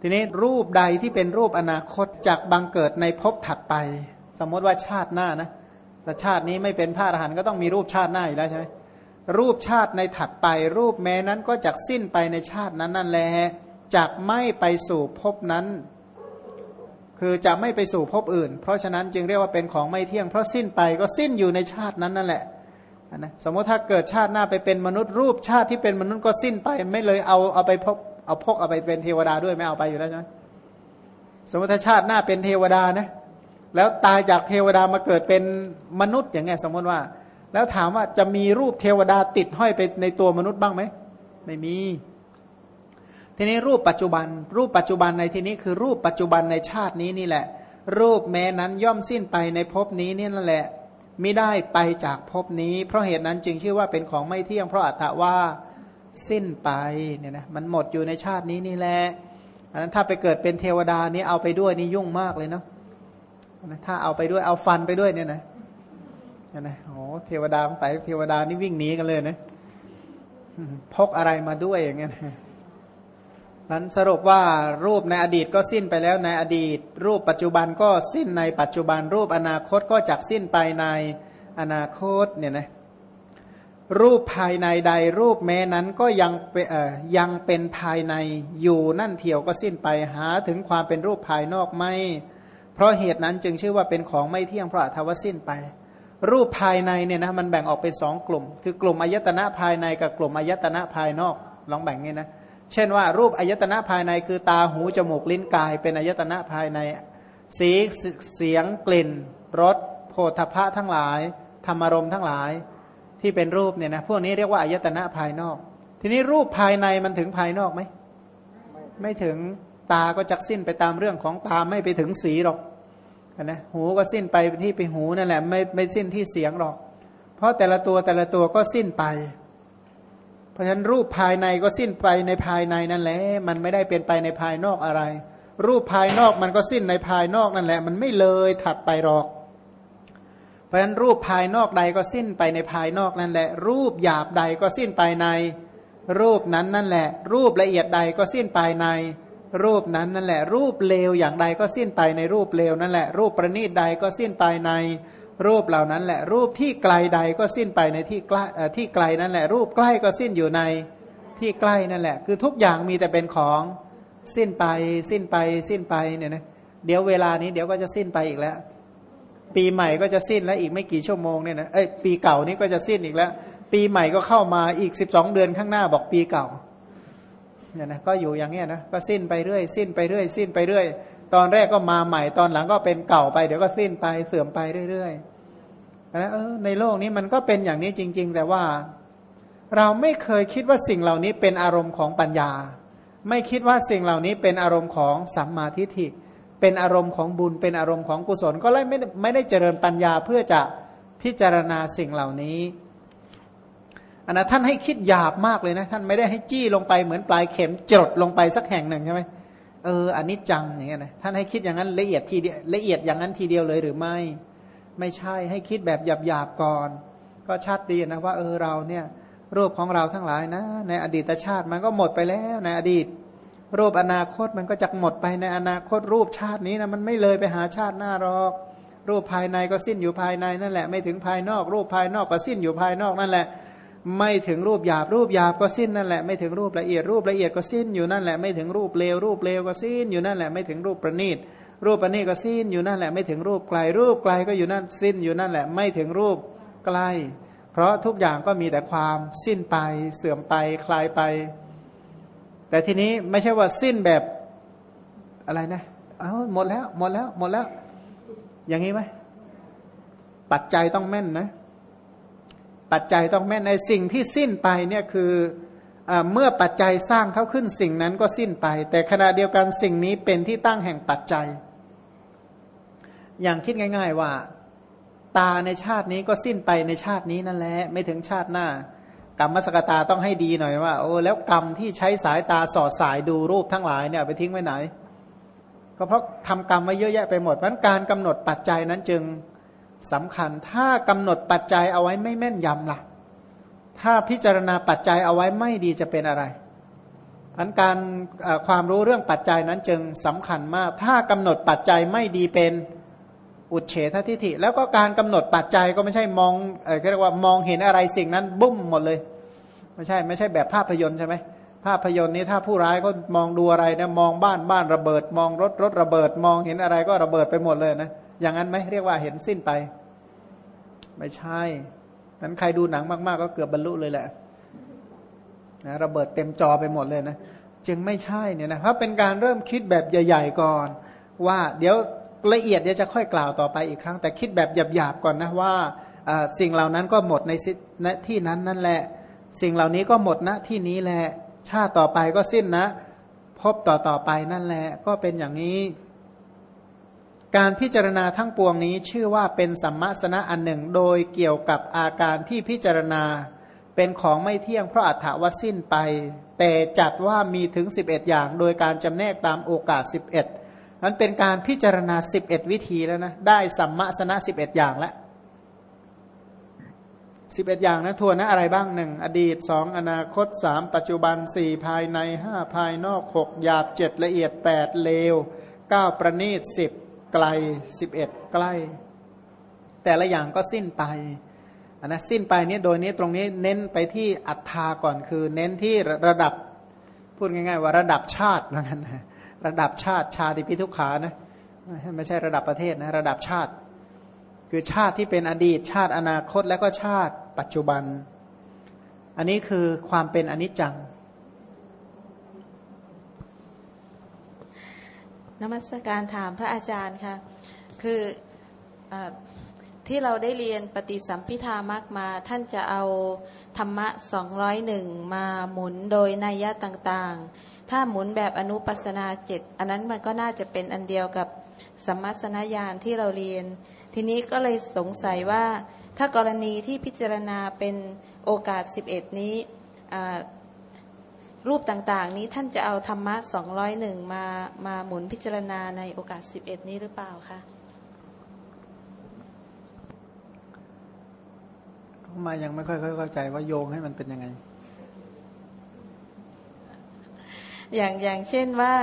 ทีนี้รูปใดที่เป็นรูปอนาคตจากบังเกิดในภพถัดไป สมมติว่าชาติหน้านะแต่ชาตินี้ไม่เป็นพระอรหันต์ก็ต้องมีรูปชาติหน้าอีกแล้วใช่ไหมรูปชาติในถัดไป รูปแม้นั้นก็จะสิ้นไปในชาตินั้นนั่นแหละจากไม่ไปสู่ภพนั้น คือจะไม่ไปสู่ภพอื่น เพราะฉะนั้นจึงเรียกว่าเป็นของไม่เที่ยง เพราะสิ้นไปก็สิ้นอยู่ในชาตินั้นนั่นแหละนะสมมติถ้าเกิดชาติหน้าไปเป็นมนุษย์รูปชาติที่เป็นมนุษย์ก็สิ้นไป ไม่เลยเอาเอาไปพก เอาพกเอาไปเป็นเทวดาด้วยไม่เอาไปอยู่แล้วใช่ไหมสมมติชาติหน้าเป็นเทวดานะ แล้วตายจากเทวดามาเกิดเป็นมนุษย์อย่างเงี้ยสมมติว่า แล้วถามว่าจะมีรูปเทวดาติดห้อยไปในตัวมนุษย์บ้างไหมไม่มี ทีนี้รูปปัจจุบัน รูปปัจจุบันในที่นี้คือรูปปัจจุบันในชาตินี้นี่แหละ รูปแม้นั้นย่อมสิ้นไปในภพนี้นี่นั่นแหละไม่ได้ไปจากภพนี้ เพราะเหตุนั้นจึงชื่อว่าเป็นของไม่เที่ยงเพราะอัตถว่า สิ้นไปเนี่ยนะมันหมดอยู่ในชาตินี้นี่แหละอันนั้นถ้าไปเกิดเป็นเทวดานี่เอาไปด้วยนี่ยุ่งมากเลยเนาะถ้าเอาไปด้วยเอาฟันไปด้วยเนี่ยนะนะโอ้เทวดาไปเทวดานี่วิ่งหนีกันเลยนะพกอะไรมาด้วยอย่างเงี้ยนั้นสรุปว่ารูปในอดีตก็สิ้นไปแล้วในอดีต รูปปัจจุบันก็สิ้นในปัจจุบันรูปอนาคตก็จักสิ้นไปในอนาคตเนี่ยนะ รูปภายในใดรูปแม้นั้นก็ยังยังเป็นภายในอยู่นั่นเทียวก็สิ้นไปหาถึงความเป็นรูปภายนอกไม่ เพราะเหตุนั้นจึงชื่อว่าเป็นของไม่เที่ยงเพราะทวสิ้นไป รูปภายในเนี่ยนะมันแบ่งออกเป็นสองกลุ่ม คือกลุ่มอายตนะภายในกับกลุ่มอายตนะภายนอกลองแบ่งงี้นะเช่นว่ารูปอายตนะภายในคือตาหูจมูกลิ้นกาย เป็นอายตนะภายใน สีเสียงกลิ่นรสโผฏฐะทั้งหลาย ธรรมารมทั้งหลาย ที่เป็นรูปเนี่ยนะพวกนี้เรียกว่าอายตนะภายนอก ทีนี้รูปภายในมันถึงภายนอกไหมไม่ถึงตาก็จักสิ้นไปตามเรื่องของตาไม่ไปถึงสีหรอกนะหูก็สิ้นไปที่ไปหูนั่นแหละไม่ไม่สิ้นที่เสียงหรอก เพราะแต่ละตัวแต่ละตัวก็สิ้นไป เพราะฉะนั้นรูปภายในก็สิ้นไปในภายในนั่นแหละมันไม่ได้เป็นไปในภายนอกอะไร รูปภายนอกมันก็สิ้นในภายนอกนั่นแหละ มันไม่เลยถัดไปหรอก เพราะฉะนั้นรูปภายนอกใดก็สิ้นไปในภายนอกนั่นแหละ รูปหยาบใดก็สิ้นไปใน รูปนั้นนั่นแหละ รูปละเอียดใดก็สิ้นไปใน รูปนั้นนั่นแหละ รูปเลวอย่างใดก็สิ้นไปในรูปเลวนั่นแหละ รูปประณีตใดก็สิ้นไปใน รูปเหล่านั้นแหละ รูปที่ไกลใดก็สิ้นไปในที่ใกล้ที่ไกลนั่นแหละ รูปใกล้ก็สิ้นอยู่ในที่ใกล้นั่นแหละ คือทุกอย่างมีแต่เป็นของสิ้นไป สิ้นไป สิ้นไปเนี่ยนะเดี๋ยวเวลานี้เดี๋ยวก็จะสิ้นไปอีกแล้ว ปีใหม่ก็จะสิ้นแล้วอีกไม่กี่ชั่วโมงเนี่ยนะเอ้ยปีเก่านี้ก็จะสิ้นอีกแล้ว ปีใหม่ก็เข้ามาอีกสิบสองเดือนข้างหน้าบอกปีเก่าเนี่ยนะก็อยู่อย่างเงี้ยนะก็สิ้นไปเรื่อย สิ้นไปเรื่อย สิ้นไปเรื่อย ตอนแรกก็มาใหม่ ตอนหลังก็เป็นเก่าไปเดี๋ยวก็สิ้นไปเสื่อมไปเรื่อยๆนะเออในโลกนี้มันก็เป็นอย่างนี้จริง ๆ แต่ว่า เราไม่เคยคิดว่าสิ่งเหล่านี้เป็นอารมณ์ของปัญญา ไม่คิดว่าสิ่งเหล่านี้เป็นอารมณ์ของสัมมาทิฏฐิเเป็นอารมณ์ของบุญเป็นอารมณ์ของกุศล ก็เลยไม่ไม่ได้เจริญปัญญาเพื่อจะพิจารณาสิ่งเหล่านี้อันนะท่านให้คิดหยาบมากเลยนะ ท่านไม่ได้ให้จี้ลงไปเหมือนปลายเข็มจดลงไปสักแห่งหนึ่งใช่ไหมเอออันนี้จังอย่างเงี้ยนะท่านให้คิดอย่างนั้นละเอียดทีเดียวละเอียดอย่างนั้นทีเดียวเลยหรือไม่ ไม่ใช่ให้คิดแบบหยาบๆก่อน ก็ชัดดีนะว่าเออเราเนี่ยรูปของเราทั้งหลายนะ ในอดีตชาติมันก็หมดไปแล้วในอดีต รูปอนาคตมันก็จะหมดไปในอนาคตรูปชาตินี้นะมันไม่เลยไปหาชาติหน้าหรอก รูปภายในก็สิ้นอยู่ภายในนั่นแหละ ไม่ถึงภายนอก รูปภายนอกก็สิ้นอยู่ภายนอกนั่นแหละ ไม่ถึงรูปหยาบรูปหยาบก็สิ้นนั่นแหละไม่ถึงรูปละเอียดรูปละเอียดก็สิ้นอยู่นั่นแหละไม่ถึงรูปเลวรูปเลวก็สิ้นอยู่นั่นแหละไม่ถึงรูปประณีตรูปอันนี้ก็สิ้นอยู่นั่นแหละไม่ถึงรูปไกลรูปไกลก็อยู่นั่นสิ้นอยู่นั่นแหละ ไม่ถึงรูปใกล้ เพราะทุกอย่างก็มีแต่ความสิ้นไปเสื่อมไปคลายไป แต่ทีนี้ไม่ใช่ว่าสิ้นแบบอะไรนะเอาหมดแล้ว หมดแล้ว หมดแล้ว อย่างนี้ไหมปัจจัยต้องแม่นนะ ปัจจัยต้องแม่นในสิ่งที่สิ้นไปเนี่ยคือเมื่อปัจจัยสร้างเขาขึ้นสิ่งนั้นก็สิ้นไป แต่ขณะเดียวกันสิ่งนี้เป็นที่ตั้งแห่งปัจจัย อย่างคิดง่าย ๆ ว่า ตาในชาตินี้ก็สิ้นไปในชาตินี้นั่นแหละไม่ถึงชาติหน้า กรรมสกตาต้องให้ดีหน่อยว่า โอ้แล้วกรรมที่ใช้สายตาสอดสายดูรูปทั้งหลายเนี่ยไปทิ้งไว้ไหน ก็เพราะทำกรรมไว้เยอะแยะไปหมดเพราะการกำหนดปัจจัยนั้นจึงสำคัญ ถ้ากำหนดปัจจัยเอาไว้ไม่แม่นยำล่ะ ถ้าพิจารณาปัจจัยเอาไว้ไม่ดีจะเป็นอะไรพันการความรู้เรื่องปัจจัยนั้นจึงสำคัญมาก ถ้ากำหนดปัจจัยไม่ดีเป็นอุดเฉททิฐิ แล้วก็การกำหนดปัจจัยก็ไม่ใช่มองเออเรียกว่ามองเห็นอะไรสิ่งนั้นบุ้มหมดเลย ไม่ใช่ไม่ใช่แบบภาพยนตร์ใช่ไหมภาพยนตร์นี้ถ้าผู้ร้ายก็มองดูอะไรนะมองบ้านบ้านระเบิด มองรถรถระเบิด มองเห็นอะไรก็ระเบิดไปหมดเลยนะอย่างนั้นไหมเรียกว่าเห็นสิ้นไป ไม่ใช่นั้นใครดูหนังมากๆ ก็เกือบบรรลุเลยแหละนะระเบิดเต็มจอไปหมดเลยนะจึงไม่ใช่เนี่ยนะเพราะเป็นการเริ่มคิดแบบใหญ่ ๆก่อน ว่าเดี๋ยวละเอียดเดี๋ยวจะค่อยกล่าวต่อไปอีกครั้ง แต่คิดแบบหยาบๆก่อนนะว่าสิ่งเหล่านั้นก็หมดในที่นั้นนั่นแหละ สิ่งเหล่านี้ก็หมดณที่นี้แหละ ชาติต่อไปก็สิ้นนะ พบต่อต่อไปนั่นแหละ ก็เป็นอย่างนี้ การพิจารณาทั้งปวงนี้ชื่อว่าเป็นสัมมาสนะอันหนึ่ง โดยเกี่ยวกับอาการที่พิจารณาเป็นของไม่เที่ยงเพราะอัฏฐวสิ้นไป แต่จัดว่ามีถึง 11 อย่าง โดยการจำแนกตามโอกาส 11นั้นเป็นการพิจารณา 11 วิธีแล้วนะ ได้สัมมาสนะ 11 อย่างแล้ว สิบเอ็ดอย่างนะทวนนะอะไรบ้างหนึ่งอดีตสองอนาคตสามปัจจุบันสี่ภายในห้าภายนอกหกหยาบเจ็ดละเอียดแปดเลวเก้าประณีตสิบไกลสิบเอ็ดใกล้ แต่ละอย่างก็สิ้นไปอันนะสิ้นไปนี้โดยนี้ตรงนี้เน้นไปที่อัตถาก่อนคือ เน้นที่ระดับพูดง่ายๆ ว่าระดับชาตินะกันระดับชาติชาติพิทุขานะไม่ใช่ระดับประเทศนะระดับชาติ คือชาติที่เป็นอดีตชาติอนาคตและก็ชาติ ปัจจุบัน อันนี้คือความเป็นอนิจจังนมัสการถามพระอาจารย์ค่ะ คืออที่เราได้เรียนปฏิสัมพิธามากมา ท่านจะเอาธรรมะสองร้อยหนึ่งมาหมุนโดยนัยยะต่างๆ ถ้าหมุนแบบอนุปัสนาเจ็ดอันนั้นมันก็น่าจะเป็นอันเดียวกับสัมมาสนญาณที่เราเรียน ทีนี้ก็เลยสงสัยว่า ถ้ากรณีที่พิจารณาเป็นโอกาส 11 นี้รูปต่างๆ นี้ท่านจะเอาธรรมะ 201 มามาหมุนพิจารณาในโอกาส 11 นี้หรือเปล่าคะมายังไม่ค่อยเข้าใจว่าโยงให้มันเป็นยังไง อย่างอย่างเช่นว่า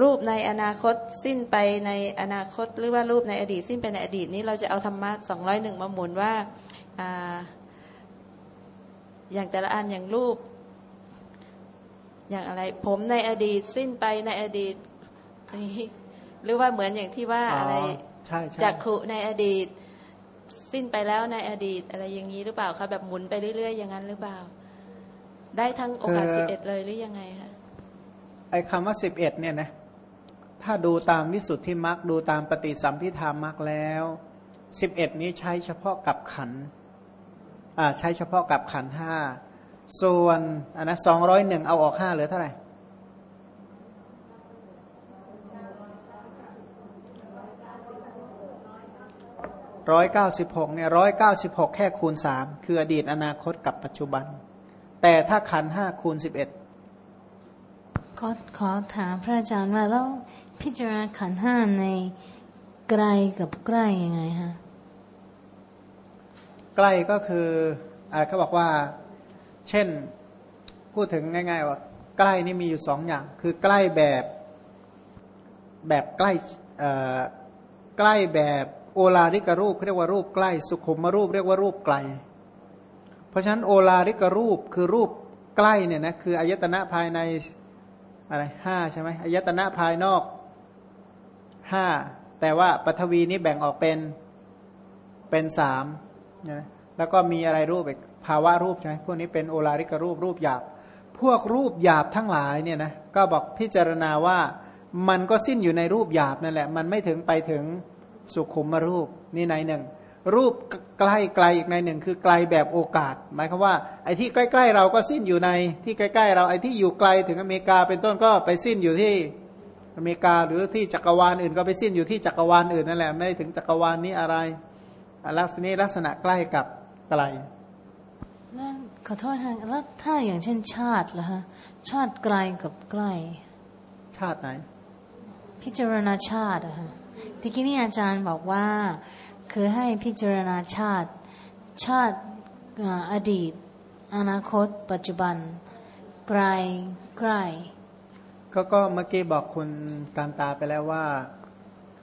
รูปในอนาคตสิ้นไปในอนาคต หรือว่ารูปในอดีต สิ้นไปในอดีตนี้เราจะเอาธรรมะสองร้อยหนึ่งมาหมุนว่าอย่างแต่ละอันอย่างรูป อย่างอะไร ผมในอดีตสิ้นไปในอดีตหรือว่าเหมือนอย่างที่ว่าอะไรจากขุในอดีต สิ้นไปแล้วในอดีต อะไรอย่างนี้หรือเปล่าคะแบบหมุนไปเรื่อยๆอย่างนั้นหรือเปล่า ได้ทั้งโอกาสสิบเอ็ดเลยหรือยังไงคะไอ้คำว่าสิบเอ็ดเนี่ยนะ ถ้าดูตามวิสุทธิมรรคดูตามปฏิสัมพิธามรรคแล้วสิบเอ็ดนี้ใช้เฉพาะกับขันอ่าใช้เฉพาะกับขันห้าส่วนอันนะสองร้อยหนึ่งเอาออกห้าเหลือเท่าไหร่ร้อยเก้าสิบหกเนี่ยร้อยเก้าสิบหกแค่คูณสามคืออดีตอนาคตกับปัจจุบัน แต่ถ้าขันห้าคูณสิบเอ็ดขอขอถามพระอาจารย์ว่าแล้ว พิจารณาขันห้าในไกลกับใกล้ยังไงฮะใกล้ก็คืออเขาบอกว่า เช่นพูดถึงง่าย ๆ ว่า ใกล้นี่มีอยู่สองอย่าง คือใกล้แบบแบบใกล้ใกล้แบบโอลาริกรูปเรียกว่ารูปใกล้ สุขุมรูปเรียกว่ารูปไกล เพราะฉะนั้นโอลาริกรูปคือรูปใกล้เนี่ยนะคืออายตนะภายในอะไรห้าใช่ไหมอายตนะภายนอก ห้าแต่ว่าปฐวีนี้แบ่งออกเป็นเป็นสามนะแล้วก็มีอะไรรูปอีกภาวะรูปใช่ไหมพวกนี้เป็นโอลาริกรูปรูปหยาบ พวกรูปหยาบทั้งหลายเนี่ยนะก็บอกพิจารณาว่ามันก็สิ้นอยู่ในรูปหยาบนั่นแหละ มันไม่ถึงไปถึงสุขุมรูปนี่ในหนึ่ง รูปใกล้ไกลอีกในหนึ่งคือไกลแบบโอกาส หมายความว่าไอ้ที่ใกล้ ๆ เราก็สิ้นอยู่ในที่ใกล้ ๆ เราไอ้ที่อยู่ไกลถึงอเมริกาเป็นต้นก็ไปสิ้นอยู่ที่ อเมริกาหรือที่จักรวาลอื่นก็ไปสิ้นอยู่ที่จักรวาลอื่นนั่นแหละไม่ได้ถึงจักรวาลนี้อะไรลักษณะลักษณะใกล้กับไกลขอโทษทางแล้วถ้าอย่างเช่นชาติล่ะฮะชาติไกลกับใกล้ ชาติไหน พิจารณาชาติอะฮะทีกี้นี่อาจารย์บอกว่า คือให้พิจารณาชาติ ชาติอดีต อนาคต ปัจจุบัน ไกลใกล้ ก็ก็เมื่อกี้บอกคุณการตาไปแล้วว่า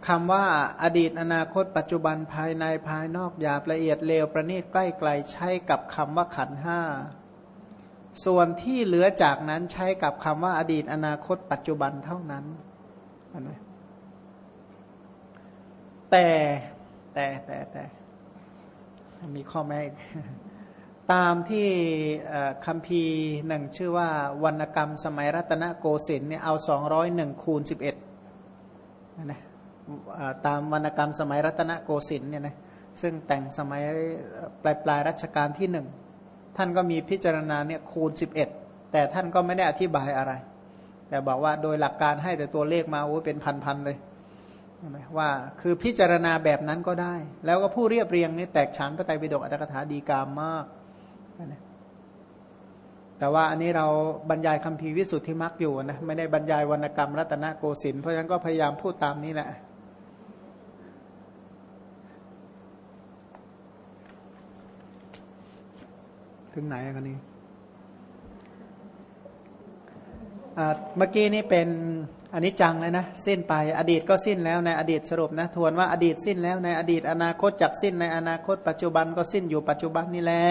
คำว่าอดีตอนาคต ปัจจุบันภายในภายนอกหยาบละเอียดเลวประณีตใกล้ไกลใช้กับคำว่าขันห้าส่วนที่เหลือจากนั้นใช้กับคำว่าอดีตอนาคต ปัจจุบันเท่านั้นนะแต่แต่แต่แต่มีข้อแม้ ตามที่คำพีร์หนึ่งชื่อว่าวรรณกรรมสมัยรัตนโกสินทร์เนี่ยเอาสองร้อยหนึ่งคูณสิบเอ็ดนะตามวรรณกรรมสมัยรัตนโกสินทร์เนี่ยนะซึ่งแต่งสมัยปลายปลายรัชกาลที่หนึ่งท่านก็มีพิจารณาเนี่ยคูณสิบเอ็ดแต่ท่านก็ไม่ได้อธิบายอะไร แต่บอกว่าโดยหลักการให้แต่ตัวเลขมาโอ้เป็นพันๆเลยว่าคือพิจารณาแบบนั้นก็ได้ แล้วก็ผู้เรียบเรียงนี่แตกฉานพระไตรปิฎกอัตถกถาดีกามมาก แต่ว่าอันนี้เราบรรยายคำพีวิสุทธิมรรคอยู่นะไม่ได้บรรยายวรรณกรรมรัตนโกสินทร์เพราะฉะนั้นก็พยายามพูดตามนี้แหละถึงไหนกันนี้เมื่อกี้นี่เป็น อันนี้จังเลยนะสิ้นไปอดีตก็สิ้นแล้วในอดีตสรุปนะทวนว่าอดีตสิ้นแล้วในอดีตอนาคตจักสิ้นในอนาคต ปัจจุบันก็สิ้นอยู่ปัจจุบันนี่แหละ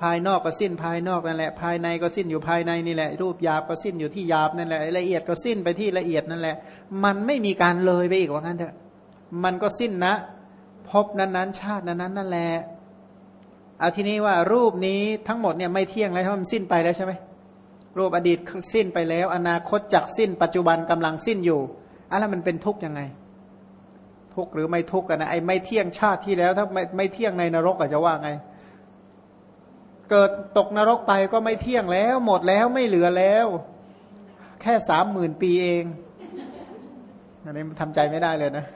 ภายนอกก็สิ้นภายนอกนั่นแหละ ภายในก็สิ้นอยู่ภายในนี่แหละ รูปหยาบก็สิ้นอยู่ที่หยาบนั่นแหละละเอียดก็สิ้นไปที่ละเอียดนั่นแหละ มันไม่มีการเลยไปอีกว่างั้นเถอะมันก็สิ้นนะพบนั้นๆ ชาตินั้นๆนั่นแหละเอาทีนี้ว่ารูปนี้ทั้งหมดเนี่ยไม่เที่ยงแล้วเพราะมันสิ้นไปแล้วใช่ไหม รูปอดีตสิ้นไปแล้ว อนาคตจากสิ้น ปัจจุบันกำลังสิ้นอยู่อะไรมันเป็นทุกข์ยังไง ทุกข์หรือไม่ทุกข์กันนะไอ้ไม่เที่ยงชาติที่แล้ว ถ้าไม่ไม่เที่ยงในนรกอาจจะว่าไง เกิดตกนรกไปก็ไม่เที่ยงแล้ว หมดแล้วไม่เหลือแล้ว แค่สามหมื่นปีเองอันนี้ทำใจไม่ได้เลยนะ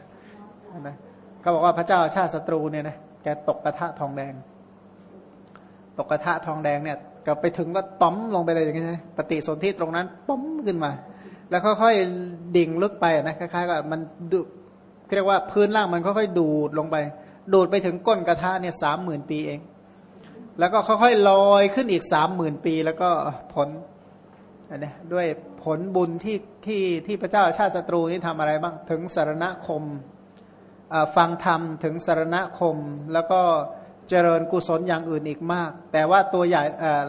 นะก็บอกว่าพระเจ้าชาติศัตรูเนี่ยนะแกตกกระทะทองแดง ตกกระทะทองแดงเนี่ย ก็ไปถึงก็ต้อมลงไปเลยอย่างเงี้ยปฏิสนธิตรงนั้นป้อมขึ้นมา แล้วค่อยๆดิ่งลึกไปนะคล้ายๆกับมันดูเรียกว่าพื้นล่างมันค่อยๆดูดลงไป ดูดไปถึงก้นกระทะเนี่ยสามหมื่นปีเอง แล้วก็ค่อยๆลอยขึ้นอีกสามหมื่นปี แล้วก็ผลนะด้วยผลบุญที่ที่ที่พระเจ้าชาติศัตรูนี่ทำอะไรบ้าง ถึงสารณคมฟังธรรมถึงสารณคมแล้วก็ เจริญกุศลอย่างอื่นอีกมาก แต่ว่าตัวใหญ่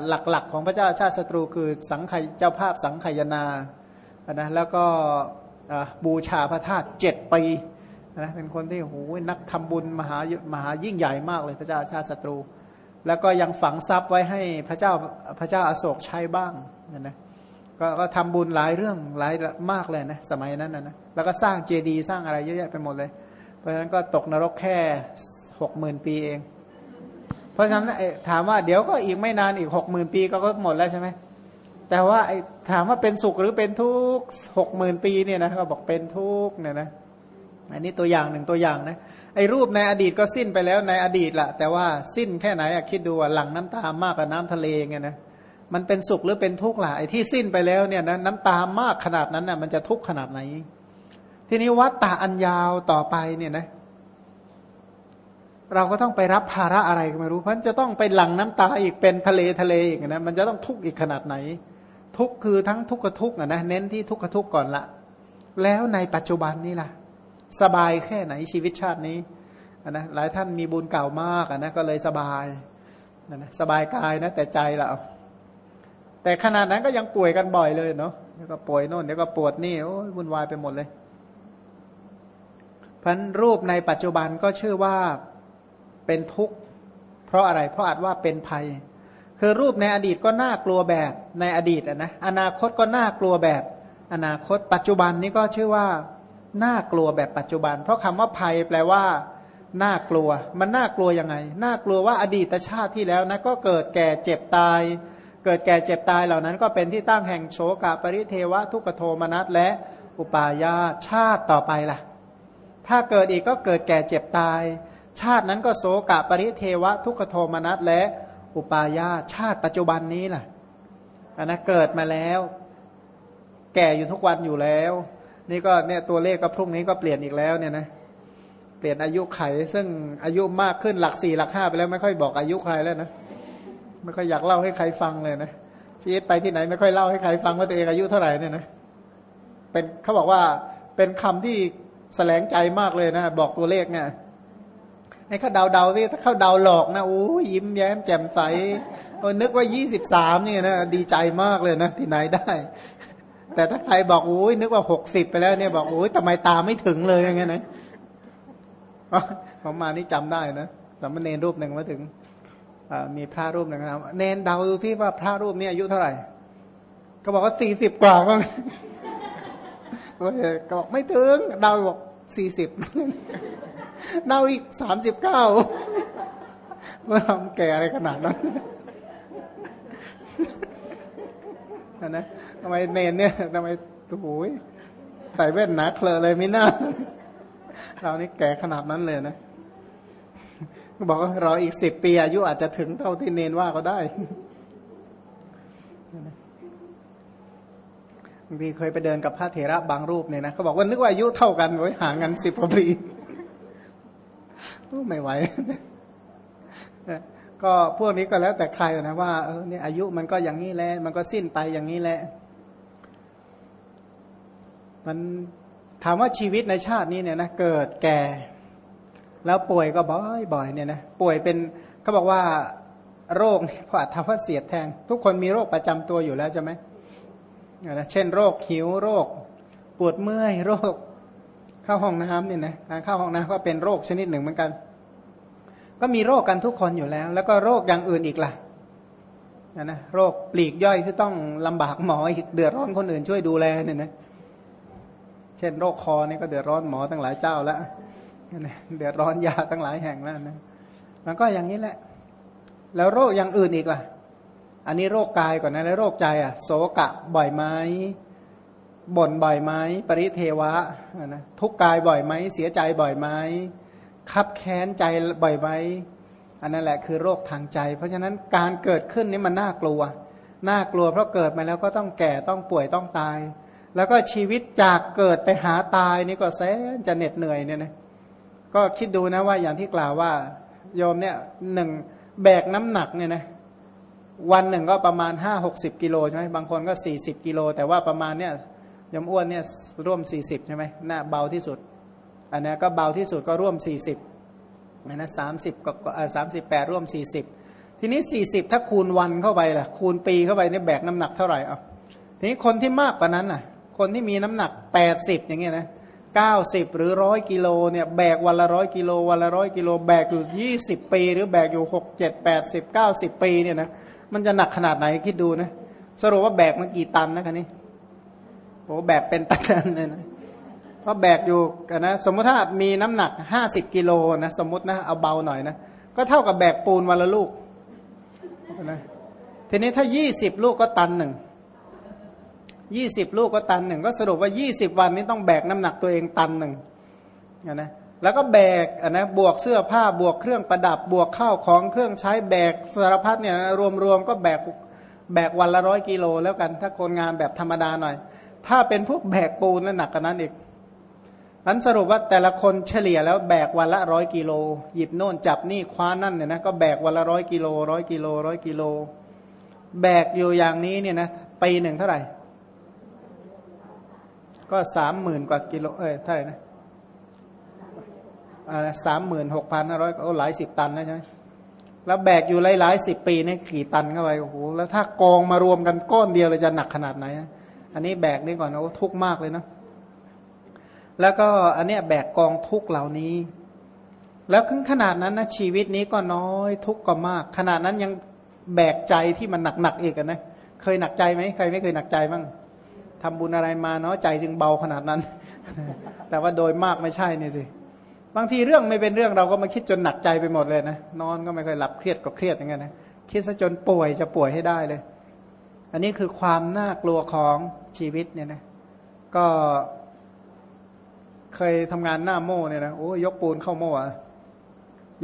หลักๆ ของพระเจ้าชาติศัตรูคือสังขเจ้าภาพสังขยนานะแล้วก็บูชาพระธาตุเจ็ดปีนะเป็นคนที่โหนักทำบุญมหามหายิ่งใหญ่มากเลยพระเจ้าชาติศัตรู แล้วก็ยังฝังทรัพย์ไว้ให้พระเจ้าพระเจ้าอาโศกใช้บ้างนะนะก็ก็ทำบุญหลายเรื่องหลายมากเลยนะสมัยนั้นนะนะแล้วก็สร้างเจดีย์สร้างอะไรเยอะแยะไปหมดเลย เพราะฉะนั้นก็ตกนรกแค่หกหมื่นปีเอง เพราะฉะนั้นถามว่าเดี๋ยวก็อีกไม่นานอีกหกหมื่นปีก็หมดแล้วใช่ไหมแต่ว่าถามว่าเป็นสุขหรือเป็นทุกข์หกหมื่นปีเนี่ยนะเขาบอกเป็นทุกข์เนี่ยนะอันนี้ตัวอย่างหนึ่งตัวอย่างนะไอ้รูปในอดีตก็สิ้นไปแล้วในอดีตละแต่ว่าสิ้นแค่ไหนอะคิดดูหลังน้ำตามากกว่าน้ำทะเลไงนะมันเป็นสุขหรือเป็นทุกข์ล่ะไอ้ที่สิ้นไปแล้วเนี่ยนะน้ำตามากขนาดนั้นน่ะมันจะทุกข์ขนาดไหน ทีนี้วัดตาอันยาวต่อไปเนี่ยนะ เราก็ต้องไปรับภาระอะไรก็ไม่รู้เพราะจะต้องไปหลั่งน้ำตาอีกเป็นทะเลทะเลอีกนะมันจะต้องทุกข์อีกขนาดไหน ทุกข์คือทั้งทุกข์กับทุกข์นะเน้นที่ทุกข์กับทุกข์ก่อนละ แล้วในปัจจุบันนี้ล่ะ สบายแค่ไหนชีวิตชาตินี้นะหลายท่านมีบุญเก่ามากนะก็เลยสบายนะสบายกายนะ แต่ใจละแต่ขนาดนั้นก็ยังป่วยกันบ่อยเลยเนาะเดี๋ยวก็ป่วยโน่นเดี๋ยวก็ปวดนี่โอ้ยวุ่นวายไปหมดเลยพันรูปในปัจจุบันก็ชื่อว่า เป็นทุกข์ เพราะอะไร เพราะอาจว่าเป็นภัย คือรูปในอดีตก็น่ากลัวแบบในอดีตนะอนาคตก็น่ากลัวแบบ อนาคต ปัจจุบันนี้ก็ชื่อว่าน่ากลัวแบบปัจจุบัน เพราะคำว่าภัยแปลว่าน่ากลัว มันน่ากลัวยังไง น่ากลัวว่าอดีตชาติที่แล้วนะก็เกิดแก่เจ็บตาย เกิดแก่เจ็บตายเหล่านั้น ก็เป็นที่ตั้งแห่งโชกาปริเทวะทุกโทมนัสและอุปายาชาติต่อไปล่ะ ถ้าเกิดอีกก็เกิดแก่เจ็บตาย ชาตินั้นก็โสกะปริเทวะ ทุกขโทมนัสและอุปาญาชาติปัจจุบันนี้ล่ะอันนะเกิดมาแล้ว แก่อยู่ทุกวันอยู่แล้ว นี่ก็เนี่ยตัวเลขก็พรุ่งนี้ก็เปลี่ยนอีกแล้วเนี่ยนะเปลี่ยนอายุไข ซึ่งอายุมากขึ้นหลักสี่หลักห้าไปแล้วไม่ค่อยบอกอายุใครแล้วนะไม่ค่อยอยากเล่าให้ใครฟังเลยนะพี่ไปที่ไหนไม่ค่อยเล่าให้ใครฟังว่าตัวเองอายุเท่าไหร่เนี่ยนะเป็นเขาบอกว่าเป็นคำที่แสลงใจมากเลยนะ บอกตัวเลขเนี่ย ให้เขาเดาเดาสิถ้าเขาเดาหลอกนะโอ้ยิ้มแย้มแจ่มใสนึกว่ายี่สิบสามนี่นะดีใจมากเลยนะที่ไหนได้ แต่ถ้าใครบอกโอ้ยนึกว่าหกสิบไปแล้วเนี่ยบอกโอ้ยทำไมตาไม่ถึงเลยอย่างเงี้ยนะผมมานี่จำได้นะสามเณรรูปหนึ่งมาถึงมีพระรูปหนึ่งนะเนนเดาดูที่ว่าพระรูปนี้อายุเท่าไหร่ ก็บอกว่าสี่สิบกว่าบ้างก็บอกไม่ถึงเดาบอกสี่สิบ เดาอีกสามสิบเก้าว่าทำแก่อะไรขนาดนั้นนะทำไมเนนเนี่ยทำไมโอ้โหใส่แว่นหนาเคลอเลยไม่น่าเรานี่แก่ขนาดนั้นเลยนะบอกว่ารออีกสิบปีอายุอาจจะถึงเท่าที่เนนว่าก็ได้บางทีเคยไปเดินกับพระเถระบางรูปเนี่ยนะเขาบอกว่านึกว่าอายุเท่ากันไว้ห่างกันสิบกว่าปี ไม่ไหวก็พวกนี้ก็แล้วแต่ใครนะว่าเออเนี่ยอายุมันก็อย่างนี้แหละมันก็สิ้นไปอย่างนี้แหละ มันถามว่าชีวิตในชาตินี้เนี่ยนะเกิดแก่ แล้วป่วยก็บ่อยๆเนี่ยนะป่วยเป็นเขาบอกว่าโรคเพราะทำว่าเสียดแทง ทุกคนมีโรคประจำตัวอยู่แล้วใช่ไหมนะเช่น โรคหิวโรค ปวดเมื่อยโรค เข้าห้องน้ำเนี่ยนะเข้าห้องน้ำก็เป็นโรคชนิดหนึ่งเหมือนกัน ก็มีโรคกันทุกคนอยู่แล้ว แล้วก็โรคอย่างอื่นอีกล่ะนะนะโรคปลีกย่อยที่ต้องลำบากหมออีกเดือดร้อนคนอื่นช่วยดูแลเนี่ยนะเช่นโรคคอนี่ก็เดือดร้อนหมอตั้งหลายเจ้าแล้วเดือดร้อนยาตั้งหลายแห่งแล้วนะมันก็อย่างนี้แหละ แล้วโรคอย่างอื่นอีกล่ะ อันนี้โรคกายก่อนนะแล้วโรคใจอะโศกะบ่อยไหม บ่นบ่อยไหมปริเทวะนะทุกกายบ่อยไหมเสียใจบ่อยไหมคับแค้นใจบ่อยไหมอันนั้นแหละคือโรคทางใจ เพราะฉะนั้นการเกิดขึ้นนี่มันน่ากลัว น่ากลัวเพราะเกิดมาแล้วก็ต้องแก่ต้องป่วยต้องตาย แล้วก็ชีวิตจากเกิดไปหาตายนี่ก็แสนจะเหน็ดเหนื่อยเนี่ยนะก็คิดดูนะว่าอย่างที่กล่าวว่าโยมเนี่ยหนึ่งแบกน้ำหนักเนี่ยนะวันหนึ่งก็ประมาณห้าหกสิบกิโลใช่ไหมบางคนก็สี่สิบกิโลแต่ว่าประมาณเนี่ย ยมอ้วนเนี่ยร่วมสี่สิบใช่ไหมน่าเบาที่สุด อันนี้ก็เบาที่สุดก็ร่วมสี่สิบนะสามสิบก็สามสิบแปดร่วมสี่สิบทีนี้สี่สิบถ้าคูณวันเข้าไปล่ะ คูณปีเข้าไปนี่แบกน้ำหนักเท่าไหร่อะทีนี้คนที่มากกว่านั้นน่ะ คนที่มีน้ำหนักแปดสิบอย่างเงี้ยนะเก้าสิบหรือร้อยกิโลเนี่ยแบกวันละร้อยกิโลวันละร้อยกิโลแบกอยู่ยี่สิบปี หรือแบกอยู่หกเจ็ดแปดสิบเก้าสิบปีเนี่ยนะมันจะหนักขนาดไหนคิดดูนะสรุปว่าแบกมันกี่ตันนะคันนี้ โอ้แบกเป็นตันเลยนะเพราะแบกอยู่กันนะสมมติถ้ามีน้ำหนักห้าสิบกิโลนะสมมตินะเอาเบาหน่อยนะก็เท่ากับแบกปูนวันละลูกนะทีนี้ถ้ายี่สิบลูกก็ตันหนึ่งยี่สิบลูกก็ตันหนึ่งก็สรุปว่ายี่สิบวันนี้ต้องแบกน้ำหนักตัวเองตันหนึ่งนะแล้วก็แบกนะบวกเสื้อผ้าบวกเครื่องประดับบวกข้าวของเครื่องใช้แบกสารพัดเนี่ยรวมๆก็แบกแบกวันละร้อยกิโลแล้วกัน ถ้าคนงานแบบธรรมดาหน่อย ถ้าเป็นพวกแบกปูนแล้วหนักกว่านั้นอีกนั้นสรุปว่าแต่ละคนเฉลี่ยแล้วแบกวันละร้อยกิโล หยิบโน่นจับนี่คว้านั่นเนี่ยนะก็แบกวันละร้อยกิโลร้อยกิโลร้อยกิโล แบกอยู่อย่างนี้เนี่ยนะปีหนึ่งเท่าไหร่ ก็สามหมื่นกว่ากิโลเอ้ยเท่าไหร่นะสามหมื่นหกพันห้าร้อยโอ้หลายสิบตันนะใช่ไหมแล้วแบกอยู่หลายหลายสิบปีนี่กี่ตันเข้าไปโอ้โหแล้วถ้ากองมารวมกันก้อนเดียวเลยจะหนักขนาดไหน อันนี้แบกนี่ก่อนโอ้ทุกมากเลยนะแล้วก็อันเนี้ยแบกกองทุกเหล่านี้ แล้วขึ้นขนาดนั้นนะชีวิตนี้ก็น้อยทุกก็มาก ขนาดนั้นยังแบกใจที่มันหนักหนักอีกนะ เคยหนักใจไหมใครไม่เคยหนักใจบ้างทำบุญอะไรมาเนาะใจจึงเบาขนาดนั้น แต่ว่าโดยมากไม่ใช่นี่สิ บางทีเรื่องไม่เป็นเรื่องเราก็มาคิดจนหนักใจไปหมดเลยนะ นอนก็ไม่เคยหลับเครียดก็เครียดอย่างเงี้ยนะ คิดซะจนป่วยจะป่วยให้ได้เลย อันนี้คือความน่ากลัวของชีวิตเนี่ยนะก็เคยทำงานหน้าโม่เนี่ยนะโอ้ยกปูนเข้าโม่อะ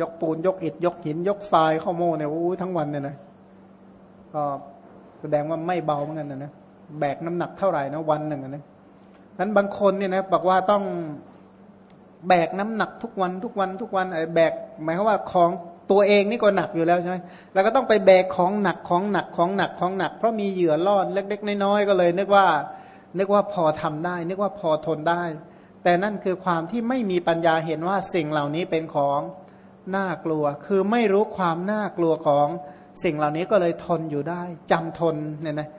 ยกปูนยกอิฐยกหิน ยกทรายเข้าโม่เนี่ยโอ้ทั้งวันเนี่ยนะก็แสดงว่าไม่เบาเหมือนกันนะนะแบกน้ำหนักเท่าไหร่นะวันหนึ่งนะนั้นบางคนเนี่ยนะบอกว่าต้องแบกน้ำหนักทุกวันทุกวันทุกวันไอ้แบกหมายความว่าของ ตัวเองนี่ก็หนักอยู่แล้วใช่ไหมแล้วก็ต้องไปแบกของหนักของหนักของหนักของหนัก เพราะมีเหยื่อล่อเล็กๆน้อยๆก็เลย นึกว่า นึกว่าพอทำได้ นึกว่าพอทนได้ แต่นั่นคือความที่ไม่มีปัญญาเห็นว่าสิ่งเหล่านี้เป็นของน่ากลัว คือไม่รู้ความน่ากลัวของสิ่งเหล่านี้ก็เลยทนอยู่ได้จำทนเนี่ยนะ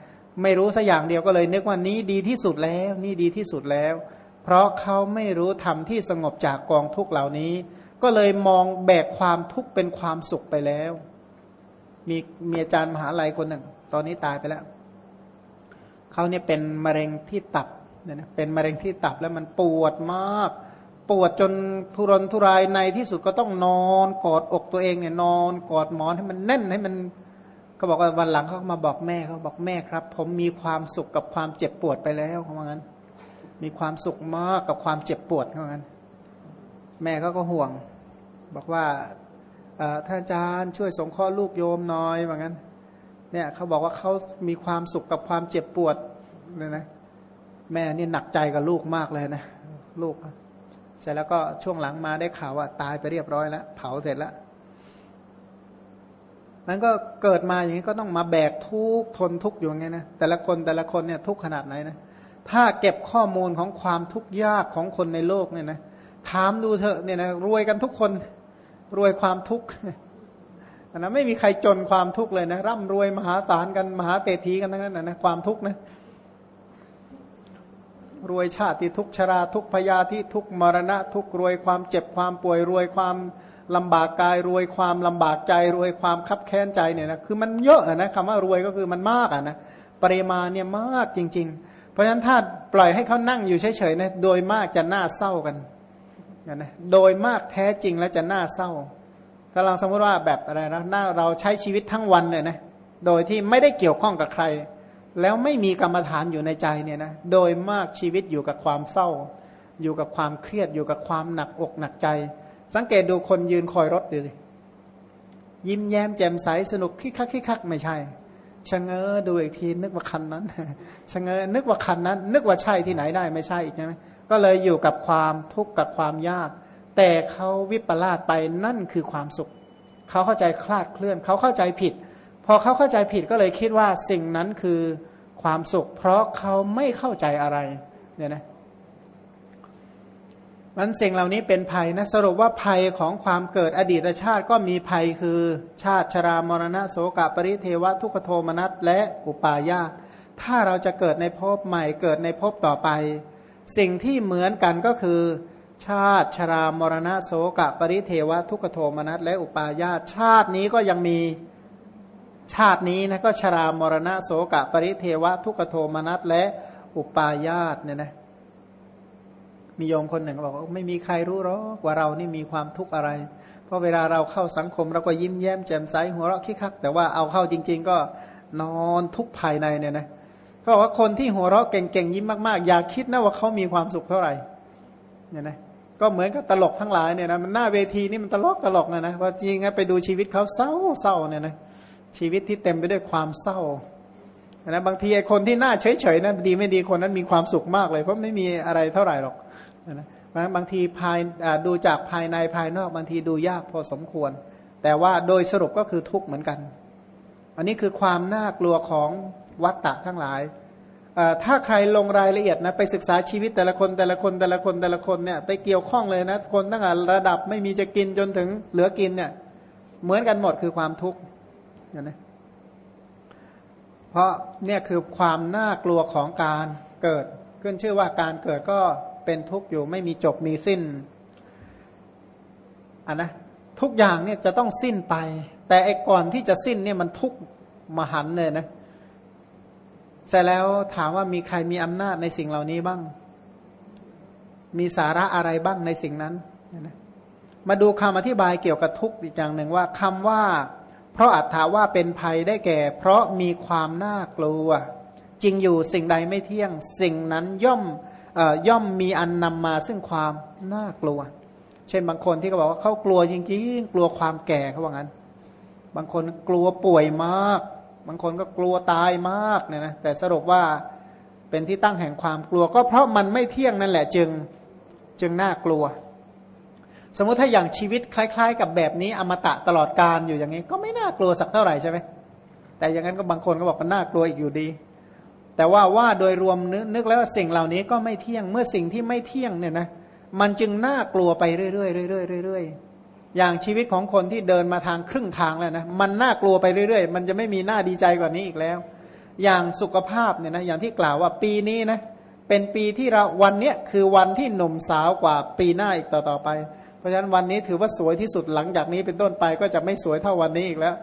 ไม่รู้สักอย่างเดียวก็เลย นึกว่านี้ดีที่สุดแล้ว นี่ดีที่สุดแล้ว เพราะเขาไม่รู้ธรรมที่สงบจากกองทุกเหล่านี้ ก็เลยมองแบกความทุกข์เป็นความสุขไปแล้ว มีมีอาจารย์มหาลัยคนหนึ่ง ตอนนี้ตายไปแล้ว เขาเนี่ยเป็นมะเร็งที่ตับเนี่ยนะเป็นมะเร็งที่ตับแล้วมันปวดมาก ปวดจนทุรนทุรายในที่สุดก็ต้องนอนกอดอกตัวเองเนี่ยนอนกอดหมอนให้มันแน่นให้มันเขาบอกว่าวันหลังเขามาบอกแม่เขาบอกแม่ครับ ผมมีความสุขกับความเจ็บปวดไปแล้วเขาบอกงั้น มีความสุขมากกับความเจ็บปวดเขาบอกงั้น แม่เขาก็ห่วง บอกว่าท่านอาจารย์ช่วยสงเคราะห์ลูกโยมหน่อยว่างั้น เนี่ยเขาบอกว่าเขามีความสุขกับความเจ็บปวดเนี่ยนะแม่นี่หนักใจกับลูกมากเลยนะลูก เสร็จแล้วก็ช่วงหลังมาได้ข่าวว่า ตายไปเรียบร้อยแล้ว เผาเสร็จแล้วมันก็เกิดมาอย่างนี้ก็ต้องมาแบกทุกทนทุกอยู่ไงนะแต่ละคนแต่ละคนเนี่ยทุกขนาดไหนนะถ้าเก็บข้อมูลของความทุกข์ยากของคนในโลกเนี่ยนะถามดูเถอะเนี่ยนะรวยกันทุกคน รวยความทุกข์นะไม่มีใครจนความทุกข์เลยนะ ร่ำรวยมหาศาลกันมหาเศรษฐีกันทั้งนั้นนะนะความทุกข์นะรวยชาติทุกชราทุกพยาธิทุกมรณะ ทุกรวยความเจ็บความป่วยรวยความลำบากกาย รวยความลำบากใจ รวยความคับแค้นใจเนี่ยนะคือมันเยอะนะคำว่ารวยก็คือมันมากอะนะปริมาณเนี่ยมากจริง ๆ เพราะฉะนั้นถ้าปล่อยให้เขานั่งอยู่เฉยๆนะโดยมากจะน่าเศร้ากัน นะโดยมากแท้จริงแล้วจะน่าเศร้า ถ้าเราสมมติว่าแบบอะไรนะหน้าเราใช้ชีวิตทั้งวันเลยนะโดยที่ไม่ได้เกี่ยวข้องกับใคร แล้วไม่มีกรรมฐานอยู่ในใจเนี่ยนะโดยมากชีวิตอยู่กับความเศร้า อยู่กับความเครียดอยู่กับความหนักอกหนักใจ สังเกตดูคนยืนคอยรถดูสิยิ้มแย้มแจ่มใสสนุกคิกคักคิกคักไม่ใช่ชะเง้อดูอีกทีนึกว่าคันนั้นชะเง้อนึกว่าคันนั้น นึกว่าใช่ที่ไหนได้ไม่ใช่อีกใช่ไหม ก็เลยอยู่กับความทุกข์กับความยาก แต่เขาวิปลาสไปนั่นคือความสุข เขาเข้าใจคลาดเคลื่อน เขาเข้าใจผิด พอเขาเข้าใจผิดก็เลยคิดว่าสิ่งนั้นคือความสุข เพราะเขาไม่เข้าใจอะไรเนี่ยนะมันสิ่งเหล่านี้เป็นภัยนะสรุปว่าภัยของความเกิดอดีตชาติก็มีภัยคือชาติชรามรณะโสกปริเทวะทุกโทมนัสและอุปาญาตถ้าเราจะเกิดในภพใหม่เกิดในภพต่อไป สิ่งที่เหมือนกันก็คือ ชาติชรามรณะโสกะ ปริเทวะทุกโทมนัสและอุปาญาตชาตินี้ก็ยังมีชาตินี้นะก็ชรามรณะโสกะ ปริเทวะทุกโทมนัสและอุปาญาตเนี่ยนะมีโยมคนหนึ่งบอกว่าไม่มีใครรู้หรอกว่าเรานี่มีความทุกข์อะไร เพราะเวลาเราเข้าสังคมเราก็ยิ้มแย้มแจ่มใสหัวเราะคิกคัก แต่ว่าเอาเข้าจริง ๆ ก็นอนทุกภายในเนี่ยนะ เขาบอกว่าคนที่หัวเราะเก่งๆยิ้มมากๆ อย่าคิดนะว่าเขามีความสุขเท่าไหร่เนี่ยนะก็เหมือนกับตลกทั้งหลายเนี่ยนะมันหน้าเวทีนี่มันตลกตลกนะนะว่าจริงๆไปดูชีวิตเขาเศร้าเศร้าเนี่ยนะชีวิตที่เต็มไปด้วยความเศร้านะบางทีไอ้คนที่หน้าเฉยๆนะดีไม่ดีคนนั้นมีความสุขมากเลย เพราะไม่มีอะไรเท่าไหร่หรอกนะบางทีภายดูจากภายในภายนอกบางทีดูยากพอสมควร แต่ว่าโดยสรุปก็คือทุกข์เหมือนกัน อันนี้คือความน่ากลัวของ วัตตะทั้งหลาย ถ้าใครลงรายละเอียดนะไปศึกษาชีวิตแต่ละคนแต่ละคนแต่ละคนแต่ละคนเนี่ยไปเกี่ยวข้องเลยนะคนตั้งแต่ระดับไม่มีจะกินจนถึงเหลือกินเนี่ยเหมือนกันหมดคือความทุกข์นะเพราะเนี่ยคือความน่ากลัวของการเกิด ขึ้นชื่อว่าการเกิดก็เป็นทุกข์อยู่ไม่มีจบมีสิ้นอันนะทุกอย่างเนี่ยจะต้องสิ้นไป แต่ไอ้ก่อนที่จะสิ้นเนี่ยมันทุกข์มหันเลยนะเเสร็จแล้วถามว่ามีใครมีอำนาจในสิ่งเหล่านี้บ้าง มีสาระอะไรบ้างในสิ่งนั้น มาดูคำอธิบายเกี่ยวกับทุกข์อีกอย่างหนึ่งว่าคำว่า เพราะอัตถาว่าเป็นภัยได้แก่ เพราะมีความน่ากลัว จริงอยู่สิ่งใดไม่เที่ยง สิ่งนั้นย่อมย่อมมีอันนำมาซึ่งความน่ากลัว เช่นบางคนที่เขาบอกว่าเขากลัวจริงๆ กลัวความแก่เขาว่างั้น บางคนกลัวป่วยมาก บางคนก็กลัวตายมากเนี่ยนะแต่สรุปว่าเป็นที่ตั้งแห่งความกลัว ก็เพราะมันไม่เที่ยงนั่นแหละจึงจึงน่ากลัว สมมติถ้าอย่างชีวิตคล้าย ๆ กับแบบนี้อมตะตลอดการอยู่อย่างนี้ ก็ไม่น่ากลัวสักเท่าไหร่ใช่ไหมแต่อย่างนั้นก็บางคนก็บอกมันน่ากลัวอีกอยู่ดี แต่ว่าว่าโดยรวมนึกแล้วสิ่งเหล่านี้ก็ไม่เที่ยงเมื่อสิ่งที่ไม่เที่ยงเนี่ยนะมันจึงน่ากลัวไปเรื่อยๆเรื่อยๆเรื่อยๆ อย่างชีวิตของคนที่เดินมาทางครึ่งทางแล้วนะมันน่ากลัวไปเรื่อยๆ มันจะไม่มีหน้าดีใจกว่านี้อีกแล้ว อย่างสุขภาพเนี่ยนะอย่างที่กล่าวว่าปีนี้นะเป็นปีที่เราวันเนี้ยคือวันที่หนุ่มสาวกว่าปีหน้าอีกต่อๆไป เพราะฉะนั้นวันนี้ถือว่าสวยที่สุดหลังจากนี้เป็นต้นไปก็จะไม่สวยเท่าวันนี้อีกแล้ว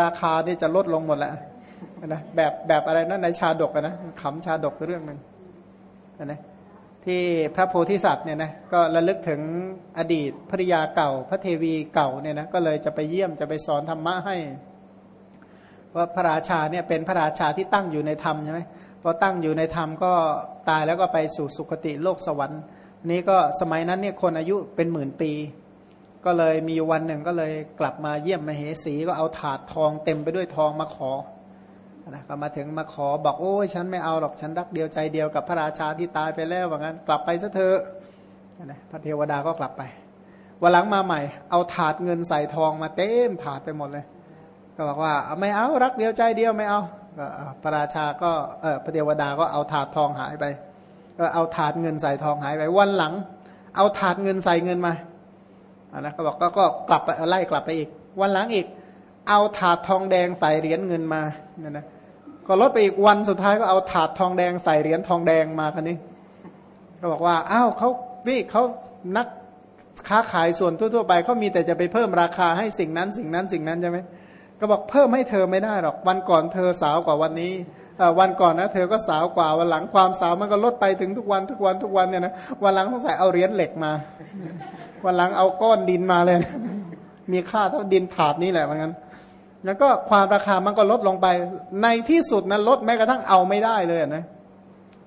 ราคานี่จะลดลงหมดแล้วนะแบบแบบอะไรนะในชาดกนะขำชาดกเรื่องหนึ่งนะ ที่พระโพธิสัตว์เนี่ยนะก็ระลึกถึงอดีตภริยาเก่า พระเทวีเก่าเนี่ยนะก็เลยจะไปเยี่ยมจะไปสอนธรรมะให้ ว่าพระราชาเนี่ยเป็นพระราชาที่ตั้งอยู่ในธรรมใช่ไหมพอตั้งอยู่ในธรรมก็ตายแล้วก็ไปสู่สุคติโลกสวรรค์ นี้ก็สมัยนั้นเนี่ยคนอายุเป็นหมื่นปี ก็เลยมีวันหนึ่งก็เลยกลับมาเยี่ยมมเหสีก็เอาถาดทองเต็มไปด้วยทองมาขอ นะก็มาถึงมาขอบอกโอ้ยฉันไม่เอาหรอกฉันรักเดียวใจเดียวกับพระราชาที่ตายไปแล้วว่างั้น กลับไปซะเถอะนะพระเทวดาก็กลับไปวันหลังมาใหม่ เอาถาดเงินใส่ทองมาเต็มถาดไปหมดเลย ก็บอกว่าไม่เอารักเดียวใจเดียวไม่เอาพระราชาก็เออพระเทวดาก็เอาถาดทองหายไป ก็เอาถาดเงินใส่ทองหายไปวันหลัง เอาถาดเงินใส่เงินมาอันนะก็บอกก็ก็กลับไปไล่กลับไปอีก วันหลังอีก เอาถาดทองแดงใส่เหรียญเงินมาเนี่ยนะ ก็ลดไปอีกวันสุดท้ายก็เอาถาดทองแดงใส่เหรียญทองแดงมาคันนี้ก็บอกว่าอ้าวเขานี่เขานักค้าขายส่วนทั่วๆไปเขามีแต่จะไปเพิ่มราคาให้สิ่งนั้นสิ่งนั้นสิ่งนั้นใช่ไหมก็บอกเพิ่มให้เธอไม่ได้หรอกวันก่อนเธอสาวกว่าวันนี้วันก่อนนะเธอก็สาวกว่าวันหลังความสาวมันก็ลดไปถึงทุกวันทุกวันทุกวันเนี่ยนะวันหลังต้องใส่เอาเหรียญเหล็กมา วันหลังเอาก้อนดินมาเลย มีค่าเท่าดินถาดนี้แหละเหมือนกัน แล้วก็ความราคามันก็ลดลงไป ในที่สุดนั้นลดแม้กระทั่งเอาไม่ได้เลยนะ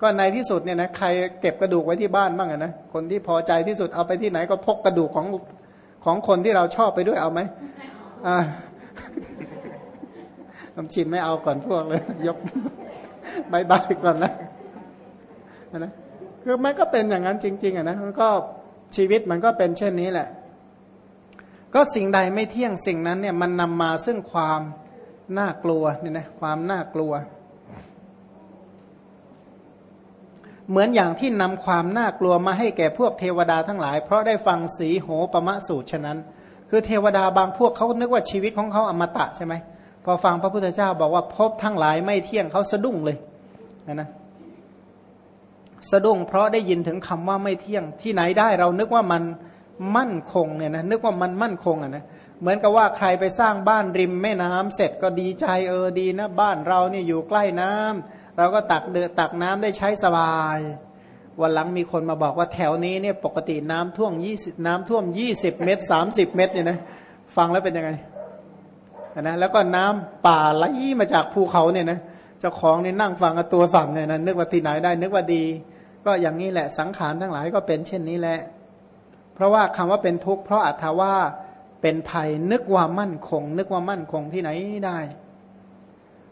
ก็ในที่สุดเนี่ยนะใครเก็บกระดูกไว้ที่บ้านบ้างนะคนที่พอใจที่สุดเอาไปที่ไหนก็พกกระดูกของของคนที่เราชอบไปด้วยเอาไหมอ่าคำชินไม่เอาก่อนพวกเลย ยกบายบายก่อนนะนะคือมันก็เป็นอย่างนั้นจริง ๆอะนะมันก็ชีวิตมันก็เป็นเช่นนี้แหละ ก็สิ่งใดไม่เที่ยงสิ่งนั้นเนี่ยมันนำมาซึ่งความน่ากลัวเนี่ยนะความน่ากลัว เหมือนอย่างที่นำความน่ากลัวมาให้แก่พวกเทวดาทั้งหลาย เพราะได้ฟังสีโหปมะสูตรฉะนั้น คือเทวดาบางพวกเขานึกว่าชีวิตของเขาอมตะใช่ไหมพอฟังพระพุทธเจ้าบอกว่าพบทั้งหลายไม่เที่ยงเขาสะดุ้งเลยนะนะสะดุ้งเพราะได้ยินถึงคำว่าไม่เที่ยงที่ไหนได้เรานึกว่ามัน มั่นคงเนี่ยนะนึกว่ามันมั่นคงอะนะเหมือนกับว่าใครไปสร้างบ้านริมแม่น้ำเสร็จก็ดีใจเออดีนะบ้านเราเนี่ยอยู่ใกล้น้ำเราก็ตักเดือตักน้ำได้ใช้สบายวันหลังมีคนมาบอกว่าแถวนี้เนี่ยปกติน้ำท่วมยี่สิบน้ำท่วมยี่สิบเมตรสามสิบเมตรเนี่ยนะฟังแล้วเป็นยังไงนะแล้วก็น้ำป่าไหลมาจากภูเขาเนี่ยนะเจ้าของนี่นั่งฟังตัวสั่นเนี่ยนะนึกว่าที่ไหนได้ นึกว่าดี ก็อย่างนี้แหละสังขารทั้งหลายก็เป็นเช่นนี้แหละ เพราะว่าคำว่าเป็นทุกข์เพราะอัตว่าเป็นภัยนึกว่ามั่นคง นึกว่ามั่นคงที่ไหนได้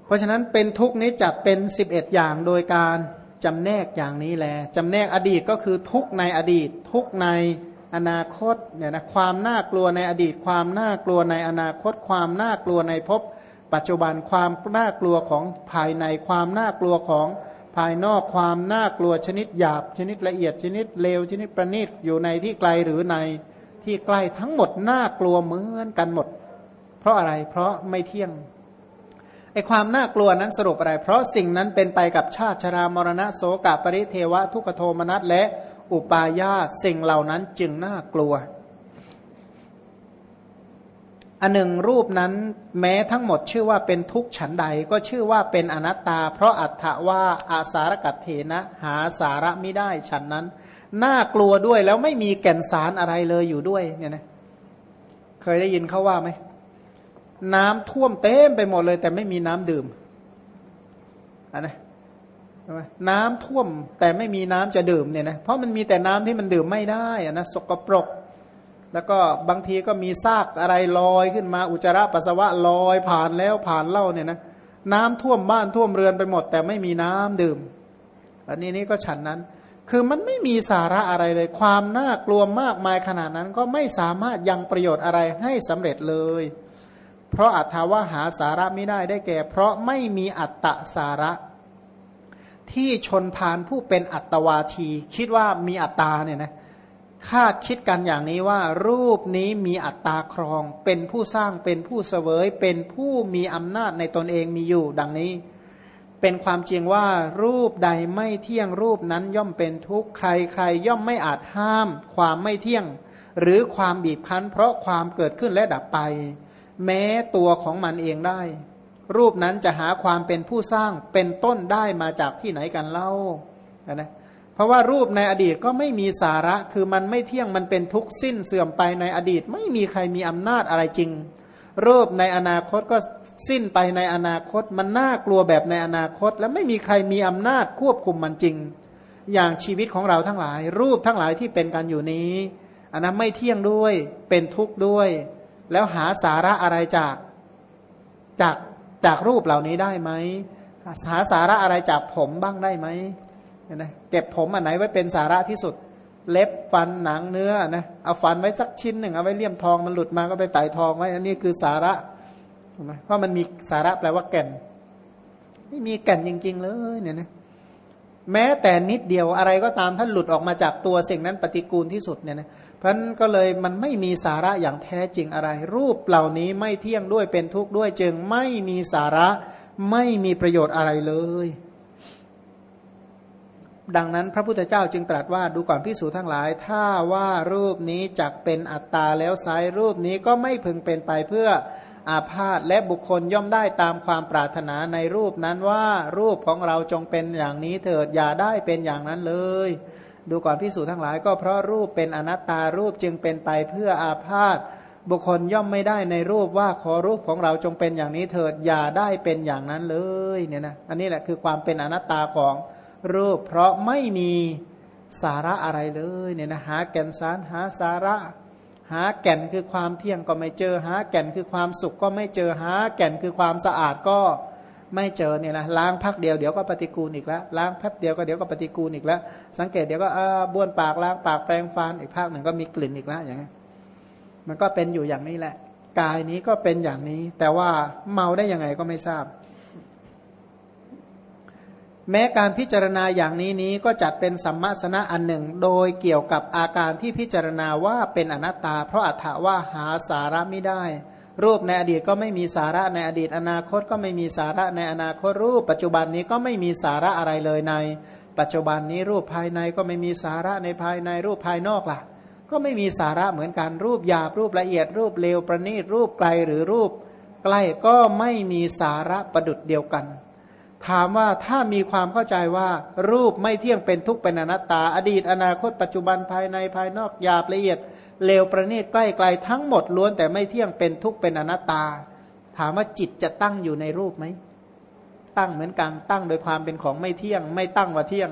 เพราะฉะนั้นเป็นทุกข์นี้จัดเป็นสิบเอ็ดอย่างโดยการจำแนกอย่างนี้แหละจำแนกอดีตก็คือทุกข์ในอดีต ทุกข์ในอนาคตเนี่ยนะความน่ากลัวในอดีต ความน่ากลัวในอนาคต ความน่ากลัวในภพปัจจุบันความน่ากลัวของภายในความน่ากลัวของ ภายนอกความน่ากลัวชนิดหยาบชนิดละเอียดชนิดเลวชนิดประณีตอยู่ในที่ไกลหรือในที่ใกล้ทั้งหมดน่ากลัวเหมือนกันหมด เพราะอะไรเพราะไม่เที่ยงไอความน่ากลัวนั้นสรุปอะไร เพราะสิ่งนั้นเป็นไปกับชาติชรามรณะโสกปริเทวะทุกโทมนัสและอุปาญาสิ่งเหล่านั้นจึงน่ากลัว อันหนึ่งรูปนั้นแม้ทั้งหมดชื่อว่าเป็นทุกข์ฉันใดก็ชื่อว่าเป็นอนัตตา เพราะอัตถะว่าอาสารกัตเถนะ หาสาระไม่ได้ฉันนั้น น่ากลัวด้วยแล้วไม่มีแก่นสารอะไรเลยอยู่ด้วยเนี่ยนะเคยได้ยินเขาว่าไหมน้ำท่วมเต็มไปหมดเลย แต่ไม่มีน้ำดื่มอันนะน้ำท่วมแต่ไม่มีน้ำจะดื่มเนี่ยนะเพราะมันมีแต่น้ำที่มันดื่มไม่ได้อะนะสกปรก แล้วก็บางทีก็มีซากอะไรลอยขึ้นมาอุจจาระปัสสาวะลอยผ่านแล้วผ่านเล่าเนี่ยนะน้ำท่วมบ้านท่วมเรือนไปหมด แต่ไม่มีน้ำดื่ม อันนี้นี่ก็ฉันนั้น คือมันไม่มีสาระอะไรเลย ความน่ากลัวมากมายขนาดนั้นก็ไม่สามารถยังประโยชน์อะไรให้สำเร็จเลย เพราะอัตถาว่าหาสาระไม่ได้ได้แก่ เพราะไม่มีอัตตสาระ ที่ชนพานผู้เป็นอัตวาที คิดว่ามีอัตตาเนี่ยนะ คาดคิดกันอย่างนี้ว่า รูปนี้มีอัตตาครอง เป็นผู้สร้างเป็นผู้เสวย เป็นผู้มีอำนาจในตนเองมีอยู่ ดังนี้ เป็นความจริงว่า รูปใดไม่เที่ยงรูปนั้นย่อมเป็นทุกข์ใครใครย่อมไม่อาจห้าม ความไม่เที่ยง หรือความบีบคั้น เพราะความเกิดขึ้นและดับไป แม้ตัวของมันเองได้ รูปนั้นจะหาความเป็นผู้สร้างเป็นต้นได้มาจากที่ไหนกันเล่านะ เพราะว่ารูปในอดีตก็ไม่มีสาระ คือมันไม่เที่ยงมันเป็นทุกข์สิ้นเสื่อมไปในอดีต ไม่มีใครมีอำนาจอะไรจริง รูปในอนาคตก็สิ้นไปในอนาคต มันน่ากลัวแบบในอนาคต และไม่มีใครมีอำนาจควบคุมมันจริง อย่างชีวิตของเราทั้งหลาย รูปทั้งหลายที่เป็นกันอยู่นี้อันนั้นไม่เที่ยงด้วยเป็นทุกข์ด้วย แล้วหาสาระอะไรจากจากจากรูปเหล่านี้ได้ไหมหาสาระอะไรจากผมบ้างได้ไหม นะเก็บผมอันไหนไว้เป็นสาระที่สุด เล็บฟันหนังเนื้อนะเอาฟันไว้สักชิ้นหนึ่งเอาไว้เลี่ยมทองมันหลุดมาก็ไปไต่ทองไว้อันนี้คือสาระไหมเพราะมันมีสาระแปลว่าแก่น ไม่มีแก่นจริง ๆ เลยเนี่ยนะแม้แต่นิดเดียวอะไรก็ตามท่านหลุดออกมาจากตัวสิ่งนั้นปฏิกูลที่สุดเนี่ยนะเพราะนั้นก็เลยมันไม่มีสาระอย่างแท้จริงอะไร รูปเหล่านี้ไม่เที่ยงด้วยเป็นทุกข์ด้วยจึงไม่มีสาระไม่มีประโยชน์อะไรเลย ดังนั้นพระพุทธเจ้าจึงตรัสว่าดูก่อนพิสูจทั้งหลาย ถ้าว่ารูปนี้จักเป็นอัตตาแล้วไซรูปนี้ก็ไม่พึงเป็นไปเพื่ออาพาธและบุคคลย่อมได้ตามความปรารถนาในรูปนั้นว่ารูปของเราจงเป็นอย่างนี้เถิดอย่าได้เป็นอย่างนั้นเลย ดูก่อนพิสูจน์ทั้งหลายก็เพราะรูปเป็นอนัตตารูปจึงเป็นไปเพื่ออาพาธบุคคลย่อมไม่ได้ในรูปว่าขอรูปของเราจงเป็นอย่างนี้เถิดอย่าได้เป็นอย่างนั้นเลยเนี่ยนะอันนี้แหละคือความเป็นอนัตตาของ รูป เพราะไม่มีสาระอะไรเลยเนี่ยนะหาแก่นสารหาสาระ หาแก่นคือความเที่ยงก็ไม่เจอ หาแก่นคือความสุขก็ไม่เจอหาแก่นคือความสะอาดก็ไม่เจอเนี่ยนะล้างพักเดียวเดี๋ยวก็ปฏิกูลอีกแล้วล้างแป๊บเดียวก็เดี๋ยวก็ปฏิกูลอีกแล้ว สังเกตเดี๋ยวก็บ้วนปากล้างปากแปรงฟันอีกภาคหนึ่งก็มีกลิ่นอีกแล้วอย่างนี้มันก็เป็นอยู่อย่างนี้แหละ กายนี้ก็เป็นอย่างนี้ แต่ว่าเมาได้ยังไงก็ไม่ทราบ แม้การพิจารณาอย่างนี้นี้ก็จัดเป็นสัมมาสนะอันหนึ่ง โดยเกี่ยวกับอาการที่พิจารณาว่าเป็นอนัตตา เพราะอัตถว่าหาสาระไม่ได้ รูปในอดีตก็ไม่มีสาระในอดีต อนาคตก็ไม่มีสาระในอนาคตรูป ปัจจุบันนี้ก็ไม่มีสาระอะไรเลยใน ปัจจุบันนี้รูปภายในก็ไม่มีสาระในภายในรูปภายนอกล่ะ ก็ไม่มีสาระเหมือนกันรูปหยาบรูปละเอียดรูปเลวประณีตรูปไกลหรือรูป ใกล้ก็ไม่มีสาระประดุดเดียวกัน ถามว่าถ้ามีความเข้าใจว่ารูปไม่เที่ยงเป็นทุกข์เป็นอนัตตา อดีตอนาคตปัจจุบันภายในภายนอกหยาบละเอียดเลวประณีตใกล้ไกลทั้งหมดล้วนแต่ไม่เที่ยงเป็นทุกข์เป็นอนัตตา ถามว่าจิตจะตั้งอยู่ในรูปไหมตั้งเหมือนกันตั้งโดยความเป็นของไม่เที่ยง ไม่ตั้งว่าเที่ยง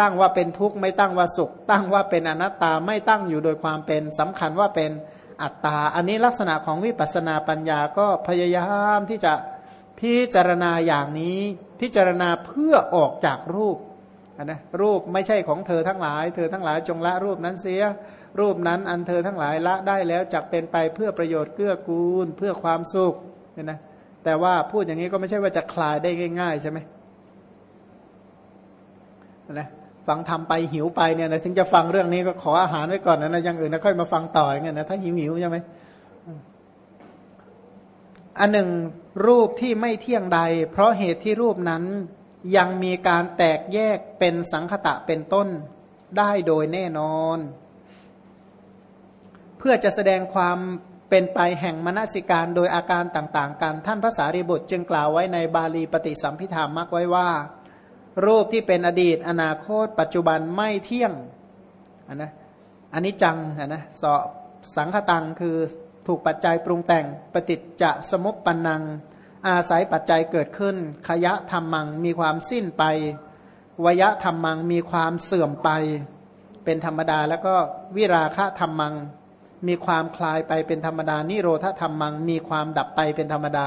ตั้งว่าเป็นทุกข์ไม่ตั้งว่าสุข ตั้งว่าเป็นอนัตตาไม่ตั้งอยู่โดยความเป็นสำคัญว่าเป็นอัตตา อันนี้ลักษณะของวิปัสสนาปัญญาก็พยายามที่จะ พิจารณาอย่างนี้พิจารณาเพื่อออกจากรูปนะรูปไม่ใช่ของเธอทั้งหลาย เธอทั้งหลายจงละรูปนั้นเสีย รูปนั้นอันเธอทั้งหลายละได้แล้วจักเป็นไปเพื่อประโยชน์เกื้อกูล เพื่อความสุขเนี่ยนะแต่ว่าพูดอย่างนี้ก็ไม่ใช่ว่าจะคลายได้ง่าย ๆ ใช่ไหมนะฟังทำไปหิวไปเนี่ยนะถึงจะฟังเรื่องนี้ก็ขออาหารไว้ก่อนนะนะอย่างอื่นนะค่อยมาฟังต่อย่างเงี้ยนะถ้าหิวหิวใช่ไหม อันหนึ่งรูปที่ไม่เที่ยงใด เพราะเหตุที่รูปนั้นยังมีการแตกแยกเป็นสังคตะเป็นต้นได้โดยแน่นอน เพื่อจะแสดงความเป็นไปแห่งมนสิการโดยอาการต่างๆกันท่านภาษารีบุตรจึงกล่าวไว้ในบาลีปฏิสัมพิธามักไว้ว่า รูปที่เป็นอดีต อนาคต ปัจจุบันไม่เที่ยงอันนะอันนี้จังนะสอสังคตังคือ ถูกปัจจัยปรุงแต่งปฏิจจะสมุปปนัง อาศัยปัจจัยเกิดขึ้น ขยะธรรมังมีความสิ้นไป วยะธรรมังมีความเสื่อมไป เป็นธรรมดาแล้วก็วิราคะธรรมัง มีความคลายไปเป็นธรรมดา นิโรธธรรมัง มีความดับไปเป็นธรรมดา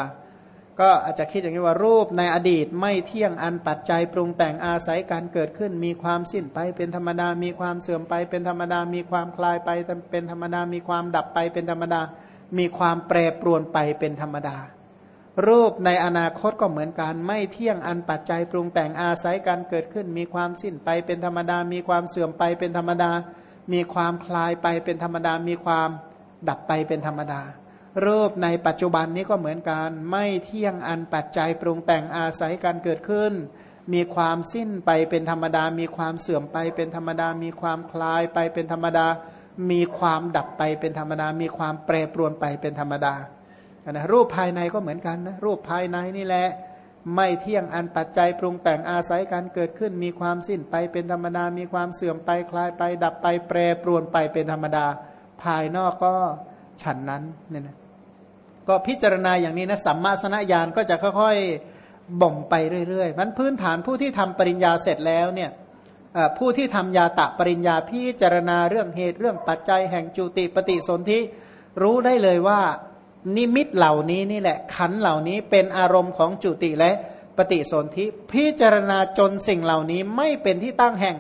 ก็อาจจะคิดอย่างนี้ว่ารูปในอดีตไม่เที่ยงอันปัจจัยปรุงแต่งอาศัยการเกิดขึ้น มีความสิ้นไปเป็นธรรมดา มีความเสื่อมไปเป็นธรรมดา มีความคลายไปเป็นธรรมดา มีความดับไปเป็นธรรมดา มีความแปรปรวนไปเป็นธรรมดา รูปในอนาคตก็เหมือนกันไม่เที่ยงอันปัจจัยปรุงแต่งอาศัยการเกิดขึ้น มีความสิ้นไปเป็นธรรมดา มีความเสื่อมไปเป็นธรรมดา มีความคลายไปเป็นธรรมดา มีความดับไปเป็นธรรมดา รูปในปัจจุบันนี้ก็เหมือนกัน ไม่เที่ยงอันปัจจัยปรุงแต่งอาศัยการเกิดขึ้น มีความสิ้นไปเป็นธรรมดา มีความเสื่อมไปเป็นธรรมดา มีความคลายไปเป็นธรรมดา มีความดับไปเป็นธรรมดา มีความแปรปรวนไปเป็นธรรมดานะรูปภายในก็เหมือนกันนะรูปภายในนี่แหละไม่เที่ยงอันปัจจัยปรุงแต่งอาศัยการเกิดขึ้น มีความสิ้นไปเป็นธรรมดา มีความเสื่อมไปคลายไป ดับไปแปรปรวนไปเป็นธรรมดา ภายนอกก็ฉันนั้นเนี่ยนะก็พิจารณาอย่างนี้นะสัมมาสนญาณก็จะค่อยๆบ่มไปเรื่อยๆมันพื้นฐานผู้ที่ทำปริญญาเสร็จแล้วเนี่ย ผู้ที่ทำยาตะปริญญาพิจารณาเรื่องเหตุเรื่องปัจจัยแห่งจุติปฏิสนธิรู้ได้เลยว่า นิมิตเหล่านี้นี่แหละขันเหล่านี้เป็นอารมณ์ของจุติและปฏิสนธิพิจารณาจนสิ่งเหล่านี้ไม่เป็นที่ตั้งแห่ง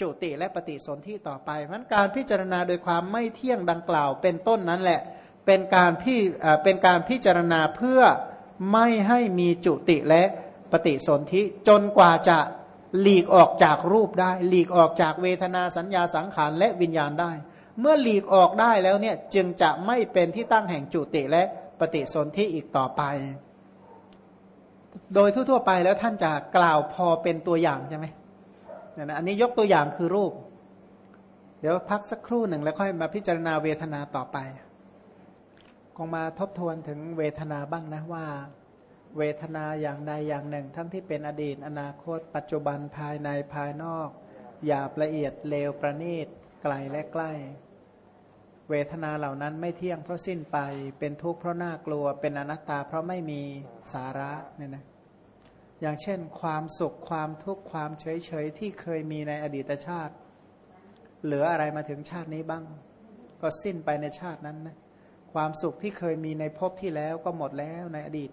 จุติและปฏิสนธิต่อไปเพราะการพิจารณาโดยความไม่เที่ยงดังกล่าว เป็นต้นนั้นแหละเป็นการพี่เป็นการพิจารณาเพื่อไม่ให้มีจุติและปฏิสนธิจนกว่าจะ หลีกออกจากรูปได้ หลีกออกจากเวทนาสัญญาสังขารและวิญญาณได้ เมื่อหลีกออกได้แล้วเนี่ยจึงจะไม่เป็นที่ตั้งแห่งจุติและปฏิสนธิอีกต่อไป โดยทั่วๆไปแล้วท่านจะกล่าวพอเป็นตัวอย่างใช่ไหมนี่ยนะอันนี้ยกตัวอย่างคือรูป เดี๋ยวพักสักครู่หนึ่งแล้วค่อยมาพิจารณาเวทนาต่อไป คงมาทบทวนถึงเวทนาบ้างนะว่า เวทนาอย่างใดอย่างหนึ่ง ทั้งที่เป็นอดีต อนาคต ปัจจุบันภายในภายนอกหยาบละเอียดเลวประณีตไกลและใกล้ เวทนาเหล่านั้นไม่เที่ยงเพราะสิ้นไป เป็นทุกข์เพราะน่ากลัว เป็นอนัตตาเพราะไม่มีสาระเนี่ยนะอย่างเช่น ความสุขความทุกข์ความเฉยเฉยที่เคยมีในอดีตชาติ เหลืออะไรมาถึงชาตินี้บ้าง ก็สิ้นไปในชาตินั้นนะความสุขที่เคยมีในภพที่แล้วก็หมดแล้วในอดีต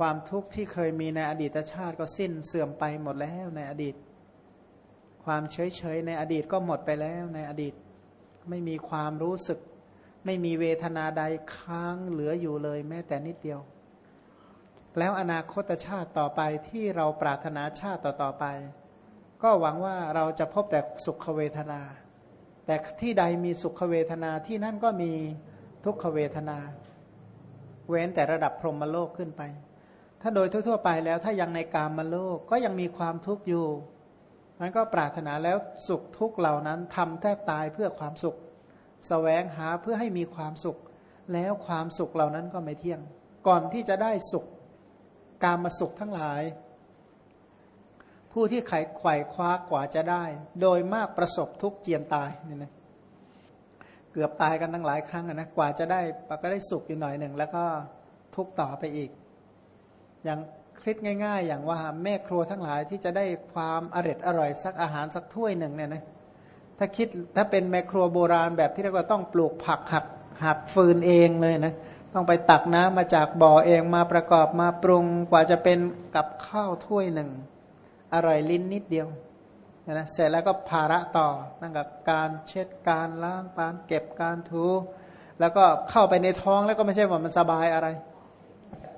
ความทุกข์ที่เคยมีในอดีตชาติก็สิ้นเสื่อมไปหมดแล้วในอดีต ความเฉยเฉยในอดีตก็หมดไปแล้วในอดีต ไม่มีความรู้สึก ไม่มีเวทนาใดค้างเหลืออยู่เลยแม้แต่นิดเดียว แล้วอนาคตชาติต่อไปที่เราปรารถนาชาติต่อๆไป ก็หวังว่าเราจะพบแต่สุขเวทนา แต่ที่ใดมีสุขเวทนาที่นั่นก็มีทุกขเวทนา เว้นแต่ระดับพรหมโลกขึ้นไป ถ้าโดยทั่ว ๆ ไปแล้ว ถ้ายังในกามมโลกก็ยังมีความทุกข์อยู่มันก็ปรารถนาแล้วสุขทุกเหล่านั้นทำแทบตายเพื่อความสุขสแสวงหาเพื่อให้มีความสุข แล้วความสุขเหล่านั้นก็ไม่เที่ยง ก่อนที่จะได้สุข กามาสุขทั้งหลาย ผู้ที่ไขไขว่คว้ากว่าจะได้ โดยมากประสบทุกเจียนตายนี่นะเกือบตายกันตั้งหลายครั้งนะกว่าจะได้ก็ได้สุขอยู่หน่อยหนึ่งแล้วก็ทุกต่อไปอีก อย่างคิดง่าย ๆ อย่างว่าแม่ครัวทั้งหลายที่จะได้ความอร่อยอร่อยสักอาหารสักถ้วยหนึ่งเนี่ยนะถ้าคิดถ้าเป็นแม่ครัวโบราณแบบที่เรียกว่าต้องปลูกผักหักหักฟืนเองเลยนะต้องไปตักน้ำมาจากบ่อเองมาประกอบมาปรุงกว่าจะเป็นกับข้าวถ้วยหนึ่ง อร่อยลิ้นนิดเดียวนะเสร็จแล้วก็ภาระต่อนั่นกับการเช็ดการล้างการเก็บการทูแล้วก็เข้าไปในท้องแล้วก็ไม่ใช่ว่ามันสบายอะไร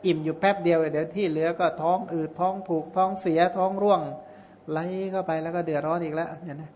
อิ่มอยู่แป๊บเดียวเดี๋ยวที่เหลือก็ท้องอืดท้องผูกท้องเสียท้องร่วงไหลเข้าไปแล้วก็เดือดร้อนอีกแล้วเนี่ยนะ